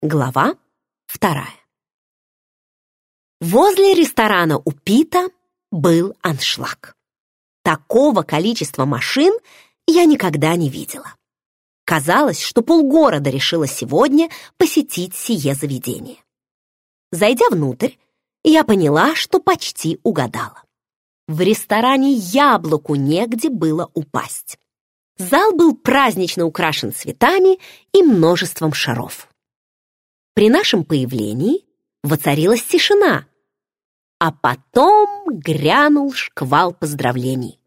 Глава вторая. Возле ресторана у Пита был аншлаг. Такого количества машин я никогда не видела. Казалось, что полгорода решило сегодня посетить сие заведение. Зайдя внутрь, я поняла, что почти угадала. В ресторане яблоку негде было упасть. Зал был празднично украшен цветами и множеством шаров. При нашем появлении воцарилась тишина, а потом грянул шквал поздравлений.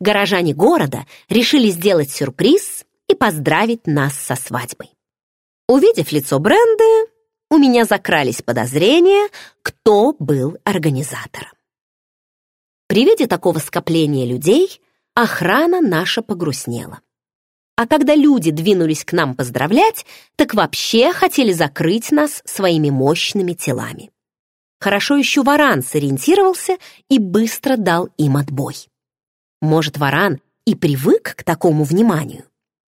Горожане города решили сделать сюрприз и поздравить нас со свадьбой. Увидев лицо Бренды, у меня закрались подозрения, кто был организатором. При виде такого скопления людей охрана наша погрустнела. А когда люди двинулись к нам поздравлять, так вообще хотели закрыть нас своими мощными телами. Хорошо еще Варан сориентировался и быстро дал им отбой. Может, Варан и привык к такому вниманию,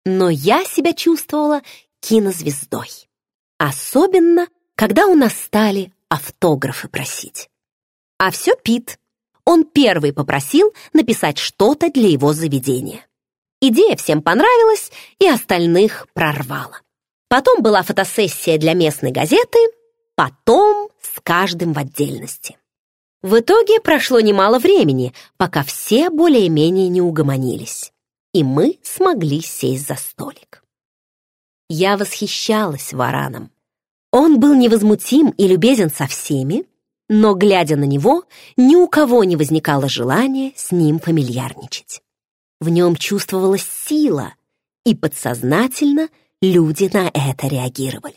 но я себя чувствовала кинозвездой. Особенно, когда у нас стали автографы просить. А все Пит. Он первый попросил написать что-то для его заведения. Идея всем понравилась и остальных прорвала. Потом была фотосессия для местной газеты, потом с каждым в отдельности. В итоге прошло немало времени, пока все более-менее не угомонились, и мы смогли сесть за столик. Я восхищалась Вараном. Он был невозмутим и любезен со всеми, но, глядя на него, ни у кого не возникало желания с ним фамильярничать. В нем чувствовалась сила, и подсознательно люди на это реагировали.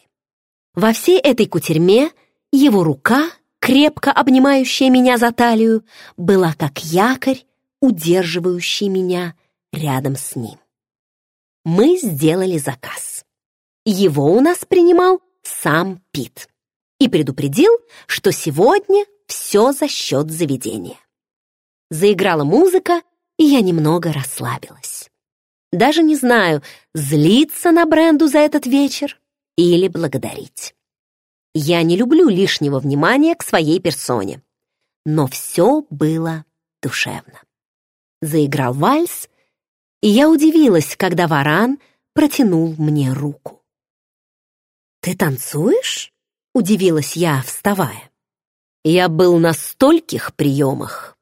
Во всей этой кутерьме его рука, крепко обнимающая меня за талию, была как якорь, удерживающий меня рядом с ним. Мы сделали заказ. Его у нас принимал сам Пит и предупредил, что сегодня все за счет заведения. Заиграла музыка, и я немного расслабилась. Даже не знаю, злиться на бренду за этот вечер или благодарить. Я не люблю лишнего внимания к своей персоне, но все было душевно. Заиграл вальс, и я удивилась, когда Варан протянул мне руку. «Ты танцуешь?» — удивилась я, вставая. Я был на стольких приемах,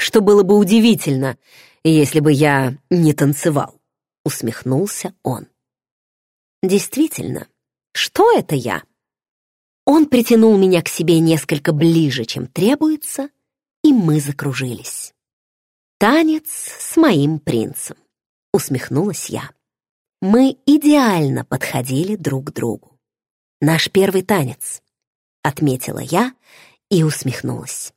что было бы удивительно, если бы я не танцевал», — усмехнулся он. «Действительно, что это я?» Он притянул меня к себе несколько ближе, чем требуется, и мы закружились. «Танец с моим принцем», — усмехнулась я. Мы идеально подходили друг к другу. «Наш первый танец», — отметила я и усмехнулась.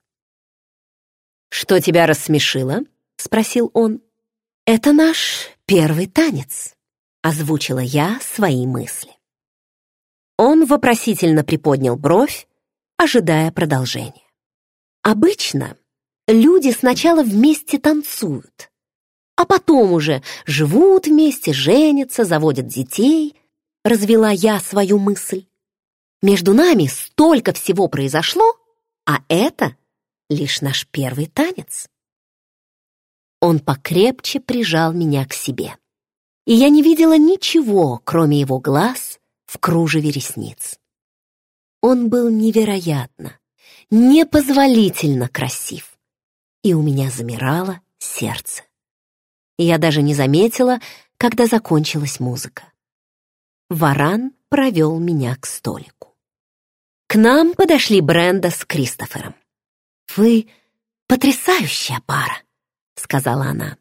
«Что тебя рассмешило?» — спросил он. «Это наш первый танец», — озвучила я свои мысли. Он вопросительно приподнял бровь, ожидая продолжения. Обычно люди сначала вместе танцуют, а потом уже живут вместе, женятся, заводят детей, развела я свою мысль. Между нами столько всего произошло, а это лишь наш первый танец. Он покрепче прижал меня к себе, и я не видела ничего, кроме его глаз в кружеве ресниц. Он был невероятно, непозволительно красив, и у меня замирало сердце. Я даже не заметила, когда закончилась музыка. Варан провел меня к столику. К нам подошли Бренда с Кристофером. «Вы потрясающая пара», — сказала она.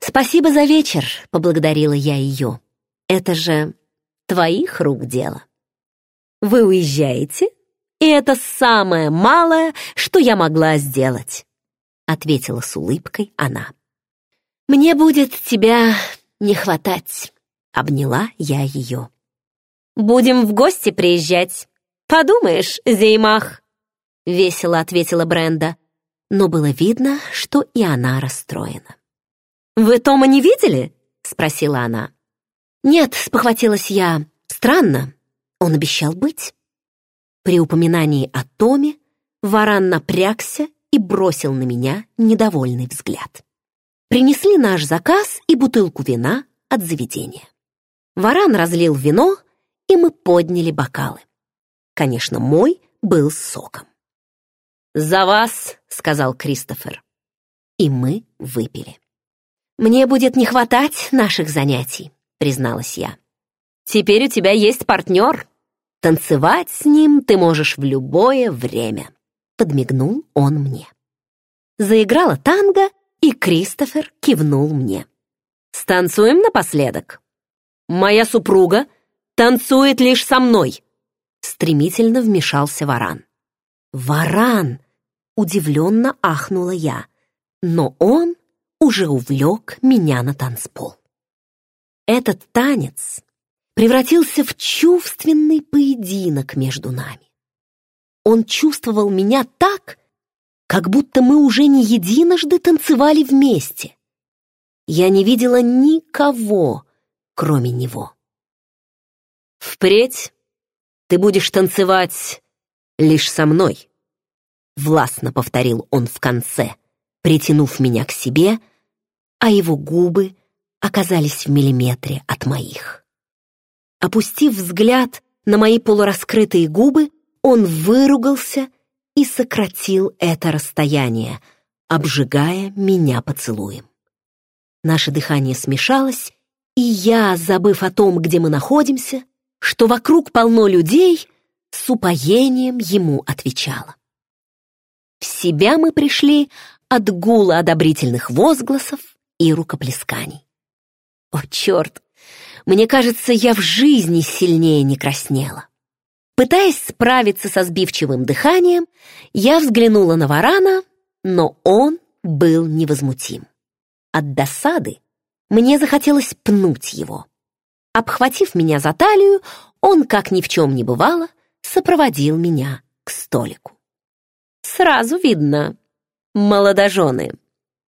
«Спасибо за вечер», — поблагодарила я ее. «Это же твоих рук дело». «Вы уезжаете, и это самое малое, что я могла сделать», — ответила с улыбкой она. «Мне будет тебя не хватать», — обняла я ее. «Будем в гости приезжать. Подумаешь, Зеймах», — весело ответила Бренда, но было видно, что и она расстроена. «Вы Тома не видели?» — спросила она. «Нет», — спохватилась я. «Странно. Он обещал быть. При упоминании о Томе Варан напрягся и бросил на меня недовольный взгляд. Принесли наш заказ и бутылку вина от заведения. Варан разлил вино, и мы подняли бокалы. Конечно, мой был с соком. «За вас!» — сказал Кристофер. И мы выпили. «Мне будет не хватать наших занятий», — призналась я. «Теперь у тебя есть партнер. Танцевать с ним ты можешь в любое время», — подмигнул он мне. Заиграла танго, и Кристофер кивнул мне. «Станцуем напоследок?» «Моя супруга танцует лишь со мной», — стремительно вмешался Варан. «Варан!» — удивленно ахнула я, но он уже увлек меня на танцпол. Этот танец превратился в чувственный поединок между нами. Он чувствовал меня так, как будто мы уже не единожды танцевали вместе. Я не видела никого, кроме него. «Впредь ты будешь танцевать лишь со мной», — властно повторил он в конце, притянув меня к себе, а его губы оказались в миллиметре от моих. Опустив взгляд на мои полураскрытые губы, он выругался и сократил это расстояние, обжигая меня поцелуем. Наше дыхание смешалось, и я, забыв о том, где мы находимся, что вокруг полно людей, с упоением ему отвечала. В себя мы пришли от гула одобрительных возгласов и рукоплесканий. О, черт! Мне кажется, я в жизни сильнее не краснела. Пытаясь справиться со сбивчивым дыханием, я взглянула на Варана, но он был невозмутим. От досады мне захотелось пнуть его. Обхватив меня за талию, он, как ни в чем не бывало, сопроводил меня к столику. «Сразу видно, молодожены»,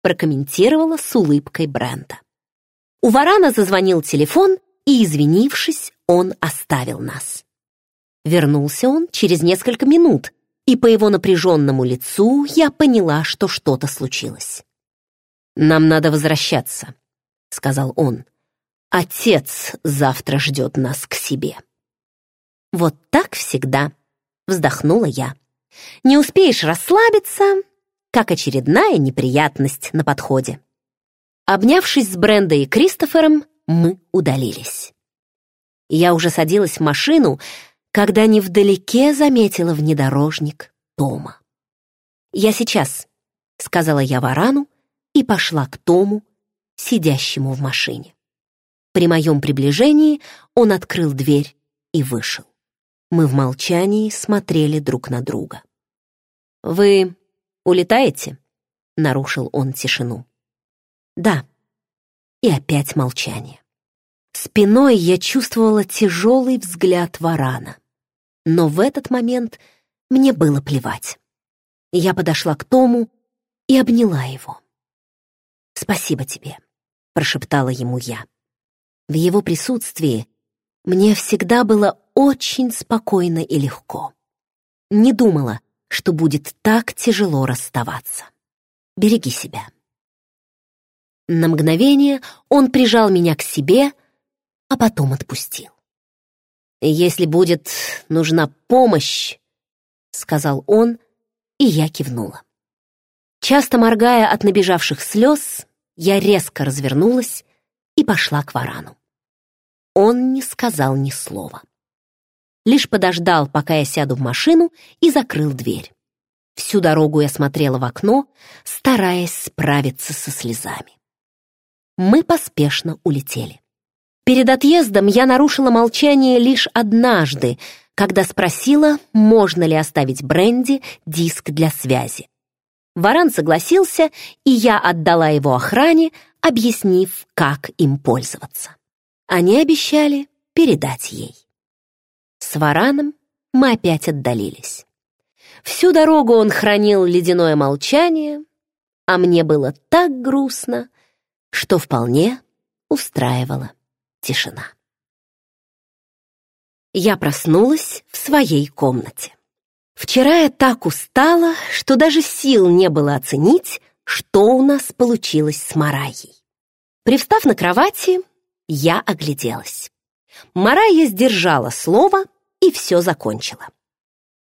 прокомментировала с улыбкой Брента. У Варана зазвонил телефон, и, извинившись, он оставил нас. Вернулся он через несколько минут, и по его напряженному лицу я поняла, что что-то случилось. «Нам надо возвращаться», — сказал он. «Отец завтра ждет нас к себе». «Вот так всегда», — вздохнула я. «Не успеешь расслабиться, как очередная неприятность на подходе». Обнявшись с Брендой и Кристофером, мы удалились. Я уже садилась в машину, когда невдалеке заметила внедорожник Тома. «Я сейчас», — сказала я Варану и пошла к Тому, сидящему в машине. При моем приближении он открыл дверь и вышел. Мы в молчании смотрели друг на друга. «Вы улетаете?» — нарушил он тишину. «Да». И опять молчание. Спиной я чувствовала тяжелый взгляд варана. Но в этот момент мне было плевать. Я подошла к Тому и обняла его. «Спасибо тебе», — прошептала ему я. В его присутствии мне всегда было очень спокойно и легко. Не думала, что будет так тяжело расставаться. Береги себя. На мгновение он прижал меня к себе, а потом отпустил. «Если будет нужна помощь», — сказал он, и я кивнула. Часто моргая от набежавших слез, я резко развернулась и пошла к варану. Он не сказал ни слова лишь подождал, пока я сяду в машину, и закрыл дверь. Всю дорогу я смотрела в окно, стараясь справиться со слезами. Мы поспешно улетели. Перед отъездом я нарушила молчание лишь однажды, когда спросила, можно ли оставить Бренди диск для связи. Варан согласился, и я отдала его охране, объяснив, как им пользоваться. Они обещали передать ей. С Вараном мы опять отдалились. Всю дорогу он хранил ледяное молчание, а мне было так грустно, что вполне устраивала тишина. я проснулась в своей комнате. Вчера я так устала, что даже сил не было оценить, что у нас получилось с Марайей. Привстав на кровати, я огляделась. Марайя сдержала слово и все закончила.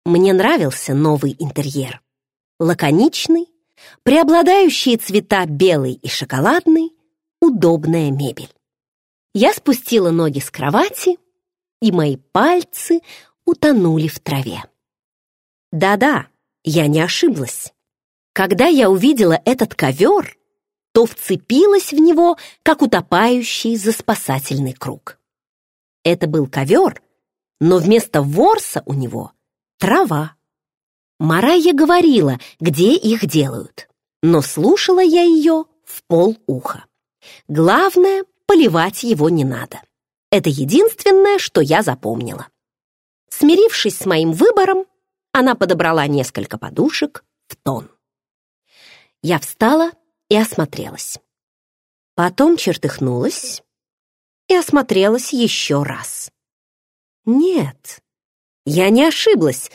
Мне нравился новый интерьер. Лаконичный, преобладающие цвета белый и шоколадный, удобная мебель. Я спустила ноги с кровати, и мои пальцы утонули в траве. Да-да, я не ошиблась. Когда я увидела этот ковер, то вцепилась в него, как утопающий за спасательный круг. Это был ковер, но вместо ворса у него трава. Марайя говорила, где их делают, но слушала я ее в полуха. Главное, поливать его не надо. Это единственное, что я запомнила. Смирившись с моим выбором, она подобрала несколько подушек в тон. Я встала и осмотрелась. Потом чертыхнулась и осмотрелась еще раз. Нет, я не ошиблась.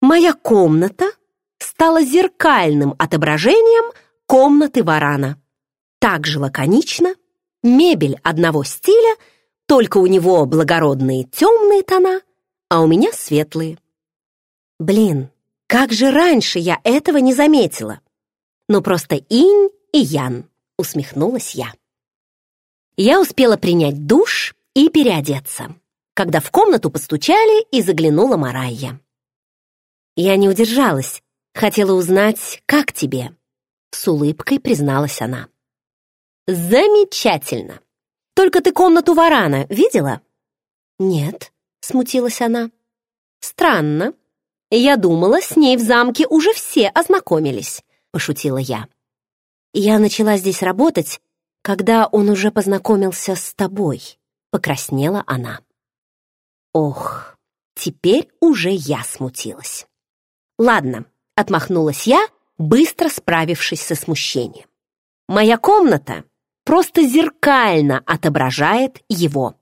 Моя комната стала зеркальным отображением комнаты варана. Так же лаконично, мебель одного стиля, только у него благородные темные тона, а у меня светлые. Блин, как же раньше я этого не заметила? Ну просто инь и ян, усмехнулась я. Я успела принять душ и переодеться, когда в комнату постучали и заглянула Марайя. Я не удержалась, хотела узнать, как тебе. С улыбкой призналась она. Замечательно. Только ты комнату Варана видела? Нет, смутилась она. Странно. Я думала, с ней в замке уже все ознакомились, пошутила я. Я начала здесь работать, когда он уже познакомился с тобой, покраснела она. Ох, теперь уже я смутилась. Ладно, отмахнулась я, быстро справившись со смущением. Моя комната просто зеркально отображает его.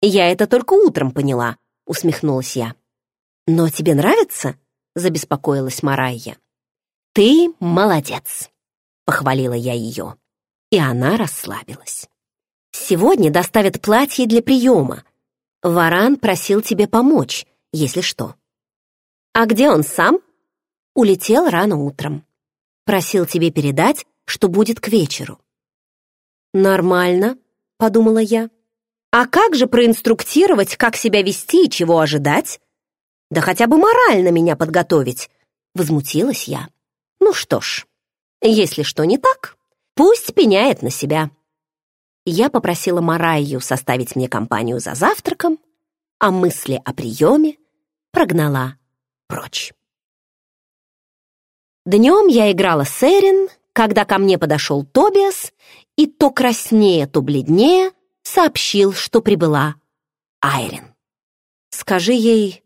Я это только утром поняла, усмехнулась я. «Но тебе нравится?» — забеспокоилась Марайя. «Ты молодец!» — похвалила я ее. И она расслабилась. «Сегодня доставят платье для приема. Варан просил тебе помочь, если что». «А где он сам?» «Улетел рано утром. Просил тебе передать, что будет к вечеру». «Нормально», — подумала я. «А как же проинструктировать, как себя вести и чего ожидать?» Да хотя бы морально меня подготовить!» Возмутилась я. «Ну что ж, если что не так, пусть пеняет на себя». Я попросила Марайю составить мне компанию за завтраком, а мысли о приеме прогнала прочь. Днем я играла с Эрин, когда ко мне подошел Тобиас и то краснее, то бледнее сообщил, что прибыла Айрин. «Скажи ей,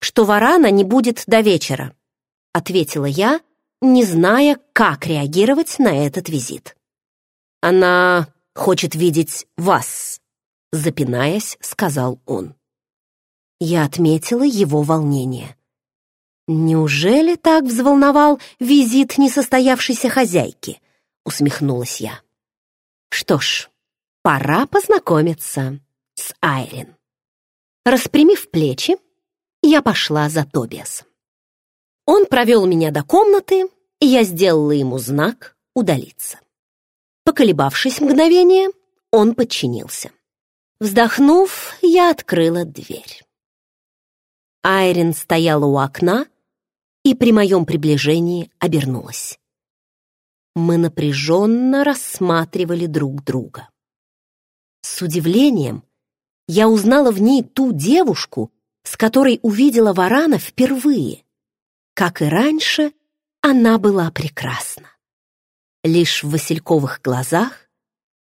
что варана не будет до вечера», — ответила я, не зная, как реагировать на этот визит. «Она хочет видеть вас», — запинаясь, сказал он. Я отметила его волнение. «Неужели так взволновал визит несостоявшейся хозяйки?» — усмехнулась я. «Что ж, пора познакомиться с Айрин». Распрямив плечи, я пошла за Тобиасом. Он провел меня до комнаты, и я сделала ему знак «удалиться». Поколебавшись мгновение, он подчинился. Вздохнув, я открыла дверь. Айрин стояла у окна и при моем приближении обернулась. Мы напряженно рассматривали друг друга. С удивлением я узнала в ней ту девушку, с которой увидела Варана впервые. Как и раньше, она была прекрасна. Лишь в васильковых глазах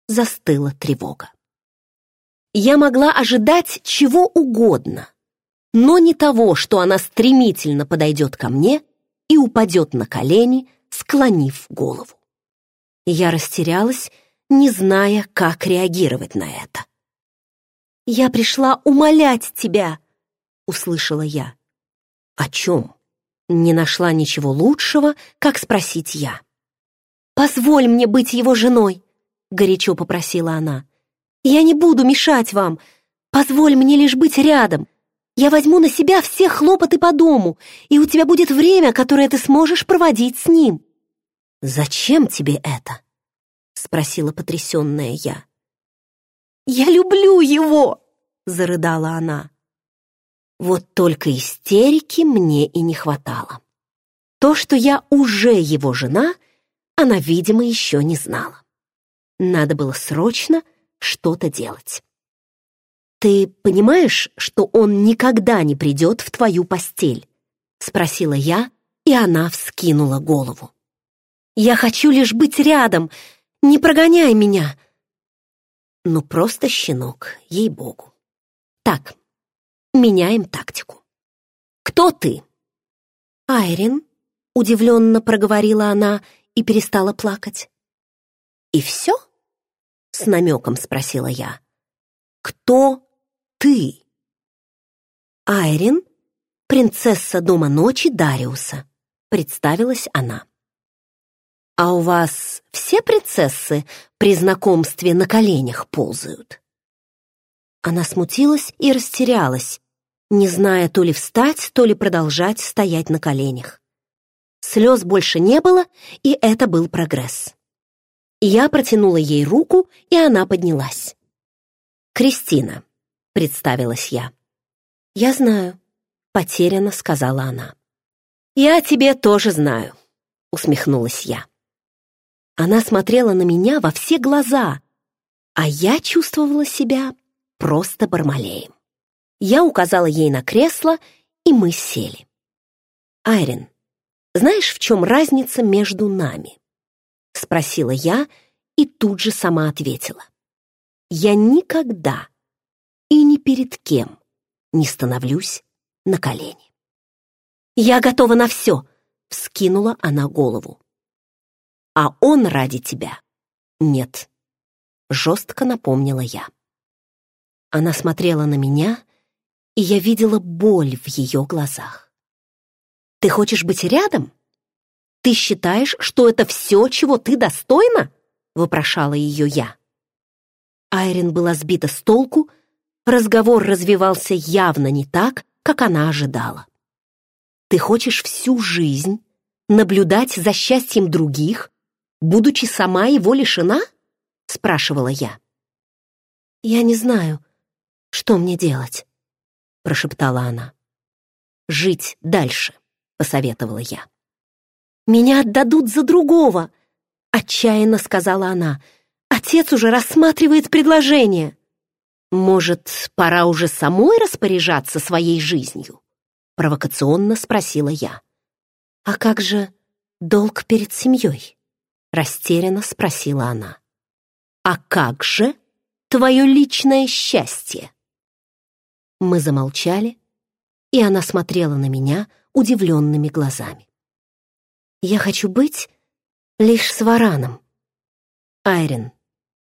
застыла тревога. Я могла ожидать чего угодно, но не того, что она стремительно подойдет ко мне и упадет на колени, склонив голову. Я растерялась, не зная, как реагировать на это. «Я пришла умолять тебя», — услышала я. «О чем?» Не нашла ничего лучшего, как спросить я. «Позволь мне быть его женой», — горячо попросила она. «Я не буду мешать вам. Позволь мне лишь быть рядом. Я возьму на себя все хлопоты по дому, и у тебя будет время, которое ты сможешь проводить с ним». «Зачем тебе это?» — спросила потрясенная я. «Я люблю его!» — зарыдала она. Вот только истерики мне и не хватало. То, что я уже его жена, она, видимо, еще не знала. Надо было срочно что-то делать. «Ты понимаешь, что он никогда не придет в твою постель?» — спросила я, и она вскинула голову. «Я хочу лишь быть рядом, не прогоняй меня!» Ну, просто щенок, ей-богу. Так, меняем тактику. Кто ты? Айрин, удивленно проговорила она и перестала плакать. И все? С намеком спросила я. Кто ты? Айрин, принцесса Дома ночи Дариуса, представилась она. «А у вас все принцессы при знакомстве на коленях ползают?» Она смутилась и растерялась, не зная то ли встать, то ли продолжать стоять на коленях. Слез больше не было, и это был прогресс. Я протянула ей руку, и она поднялась. «Кристина», — представилась я. «Я знаю», — потерянно сказала она. «Я тебе тоже знаю», — усмехнулась я. Она смотрела на меня во все глаза, а я чувствовала себя просто бармалеем. Я указала ей на кресло, и мы сели. «Айрин, знаешь, в чем разница между нами?» — спросила я и тут же сама ответила. «Я никогда и ни перед кем не становлюсь на колени». «Я готова на все!» — вскинула она голову а он ради тебя. Нет, жестко напомнила я. Она смотрела на меня, и я видела боль в ее глазах. Ты хочешь быть рядом? Ты считаешь, что это все, чего ты достойна? Вопрошала ее я. Айрин была сбита с толку, разговор развивался явно не так, как она ожидала. Ты хочешь всю жизнь наблюдать за счастьем других, будучи сама его лишена?» — спрашивала я. «Я не знаю, что мне делать», — прошептала она. «Жить дальше», — посоветовала я. «Меня отдадут за другого», — отчаянно сказала она. «Отец уже рассматривает предложение». «Может, пора уже самой распоряжаться своей жизнью?» — провокационно спросила я. «А как же долг перед семьей?» Растерянно спросила она. «А как же твое личное счастье?» Мы замолчали, и она смотрела на меня удивленными глазами. «Я хочу быть лишь с Вараном. Айрин,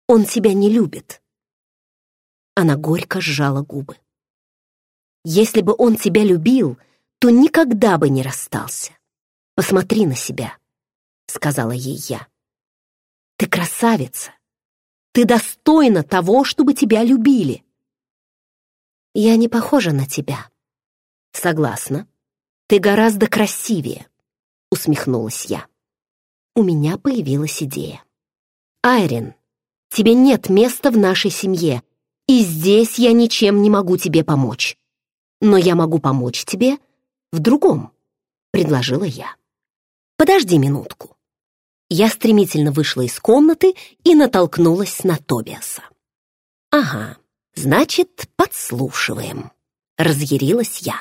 он тебя не любит». Она горько сжала губы. «Если бы он тебя любил, то никогда бы не расстался. Посмотри на себя», — сказала ей я. Ты красавица. Ты достойна того, чтобы тебя любили. Я не похожа на тебя. Согласна. Ты гораздо красивее, усмехнулась я. У меня появилась идея. Айрин, тебе нет места в нашей семье, и здесь я ничем не могу тебе помочь. Но я могу помочь тебе в другом, предложила я. Подожди минутку. Я стремительно вышла из комнаты и натолкнулась на Тобиаса. «Ага, значит, подслушиваем», — разъярилась я.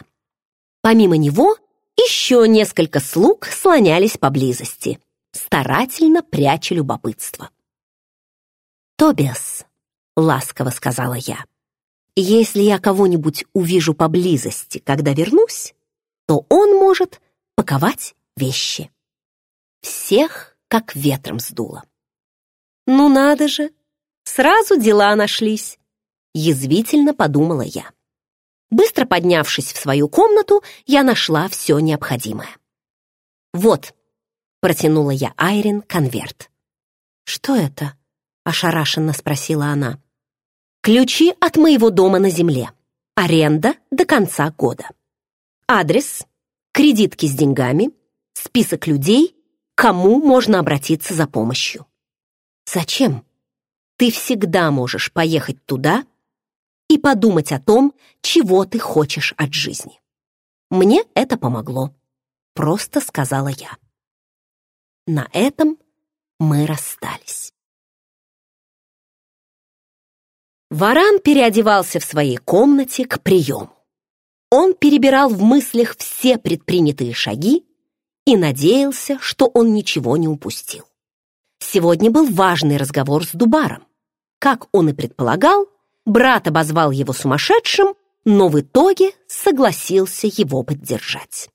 Помимо него, еще несколько слуг слонялись поблизости, старательно пряча любопытство. «Тобиас», — ласково сказала я, — «если я кого-нибудь увижу поблизости, когда вернусь, то он может паковать вещи. Всех как ветром сдуло. «Ну надо же! Сразу дела нашлись!» — язвительно подумала я. Быстро поднявшись в свою комнату, я нашла все необходимое. «Вот», — протянула я Айрин конверт. «Что это?» — ошарашенно спросила она. «Ключи от моего дома на земле. Аренда до конца года. Адрес, кредитки с деньгами, список людей, кому можно обратиться за помощью. Зачем? Ты всегда можешь поехать туда и подумать о том, чего ты хочешь от жизни. Мне это помогло, просто сказала я. На этом мы расстались. Варан переодевался в своей комнате к приему. Он перебирал в мыслях все предпринятые шаги и надеялся, что он ничего не упустил. Сегодня был важный разговор с Дубаром. Как он и предполагал, брат обозвал его сумасшедшим, но в итоге согласился его поддержать.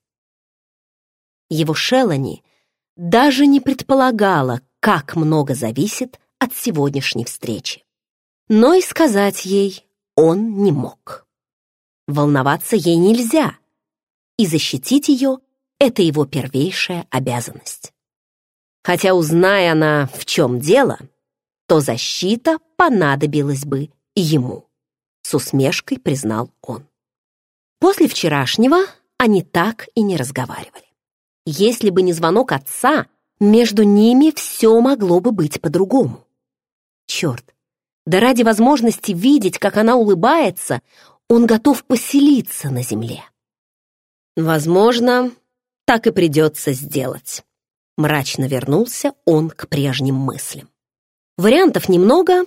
Его Шелани даже не предполагала, как много зависит от сегодняшней встречи. Но и сказать ей он не мог. Волноваться ей нельзя, и защитить ее — это его первейшая обязанность. Хотя, узная она, в чем дело, то защита понадобилась бы ему, с усмешкой признал он. После вчерашнего они так и не разговаривали. Если бы не звонок отца, между ними все могло бы быть по-другому. Черт, да ради возможности видеть, как она улыбается, он готов поселиться на земле. Возможно, так и придется сделать. Мрачно вернулся он к прежним мыслям. Вариантов немного,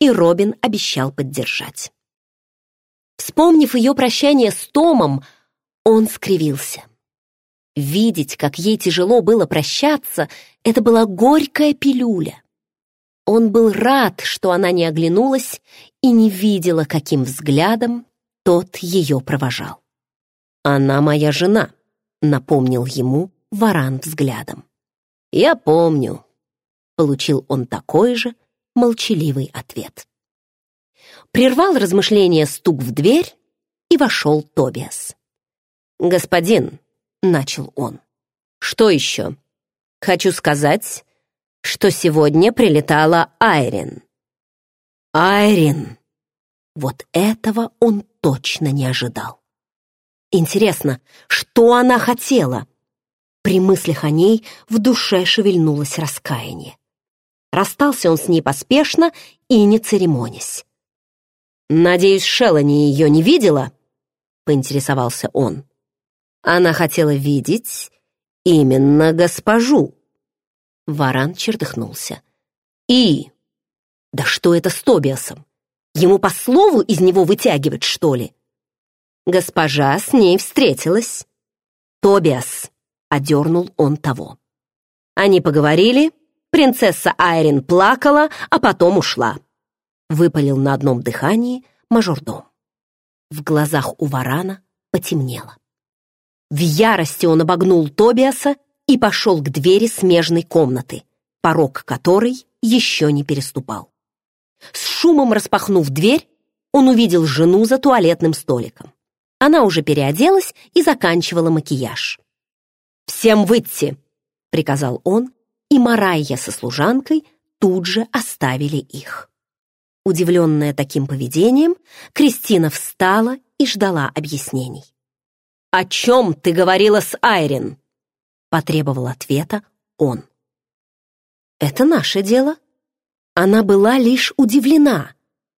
и Робин обещал поддержать. Вспомнив ее прощание с Томом, он скривился. Видеть, как ей тяжело было прощаться, это была горькая пилюля. Он был рад, что она не оглянулась и не видела, каким взглядом тот ее провожал. «Она моя жена», — напомнил ему Варан взглядом. «Я помню», — получил он такой же молчаливый ответ. Прервал размышления стук в дверь, и вошел Тобиас. «Господин», — начал он, — «что еще? Хочу сказать, что сегодня прилетала Айрин». «Айрин!» Вот этого он точно не ожидал. Интересно, что она хотела? При мыслях о ней в душе шевельнулось раскаяние. Расстался он с ней поспешно и не церемонясь. «Надеюсь, Шелани ее не видела?» — поинтересовался он. Она хотела видеть именно госпожу. Варан чердыхнулся. «И? Да что это с Тобиасом? Ему по слову из него вытягивать, что ли? Госпожа с ней встретилась. Тобиас, одернул он того. Они поговорили, принцесса Айрин плакала, а потом ушла. Выпалил на одном дыхании мажордом. В глазах у варана потемнело. В ярости он обогнул Тобиаса и пошел к двери смежной комнаты, порог которой еще не переступал. С шумом распахнув дверь, он увидел жену за туалетным столиком. Она уже переоделась и заканчивала макияж. «Всем выйти!» — приказал он, и Марайя со служанкой тут же оставили их. Удивленная таким поведением, Кристина встала и ждала объяснений. «О чем ты говорила с Айрин?» — потребовал ответа он. «Это наше дело», она была лишь удивлена,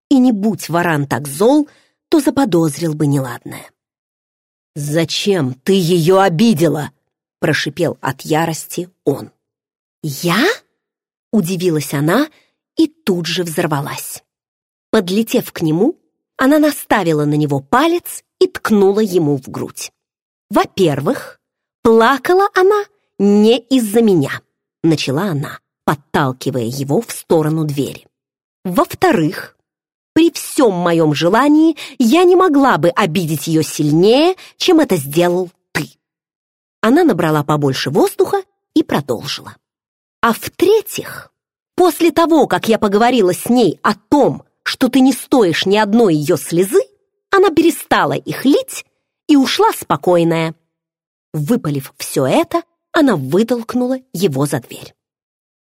и не будь Варан так зол, то заподозрил бы неладное. «Зачем ты ее обидела?» — прошипел от ярости он. «Я?» — удивилась она и тут же взорвалась. Подлетев к нему, она наставила на него палец и ткнула ему в грудь. «Во-первых, плакала она не из-за меня», — начала она подталкивая его в сторону двери. Во-вторых, при всем моем желании я не могла бы обидеть ее сильнее, чем это сделал ты. Она набрала побольше воздуха и продолжила. А в-третьих, после того, как я поговорила с ней о том, что ты не стоишь ни одной ее слезы, она перестала их лить и ушла спокойная. Выпалив все это, она вытолкнула его за дверь.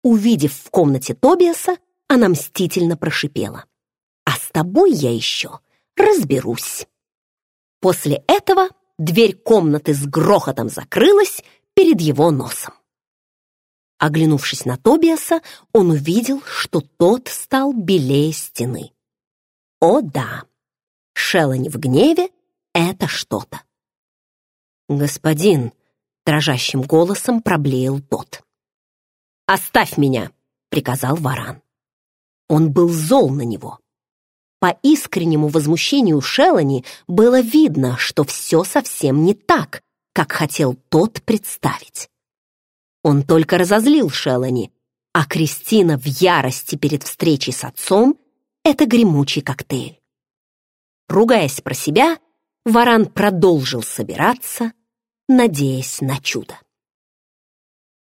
Увидев в комнате Тобиаса, она мстительно прошипела. «А с тобой я еще разберусь». После этого дверь комнаты с грохотом закрылась перед его носом. Оглянувшись на Тобиаса, он увидел, что тот стал белее стены. О да, Шелани в гневе — это что-то. «Господин», — дрожащим голосом проблеял тот. «Оставь меня», — приказал Варан. Он был зол на него. По искреннему возмущению Шелани было видно, что все совсем не так, как хотел тот представить. Он только разозлил Шелани, а Кристина в ярости перед встречей с отцом — это гремучий коктейль. Ругаясь про себя, Варан продолжил собираться, надеясь на чудо.